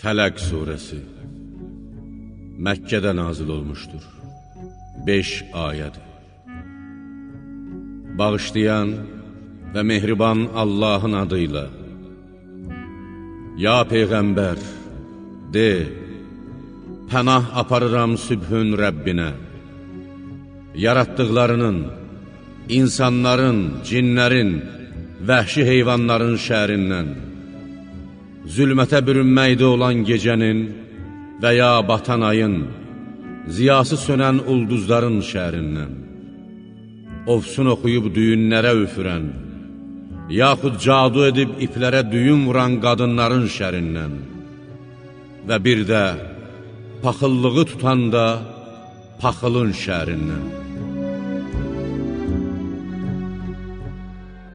Fələq surəsi Məkkədə nazil olmuşdur. 5 ayədir. Bağışlayan və mehriban Allahın adıyla Ya Peyğəmbər, de, pənah aparıram sübhün Rəbbinə, yaratdıqlarının, insanların, cinlərin, vəhşi heyvanların şərindən, zülmətə bürünməkdə olan gecənin və ya batan ayın, ziyası sönən ulduzların şərindən, ofsun oxuyub düyünlərə üfürən, yaxud cadu edib iplərə düyün vuran qadınların şərindən və bir də paxıllığı tutanda paxılın şərindən.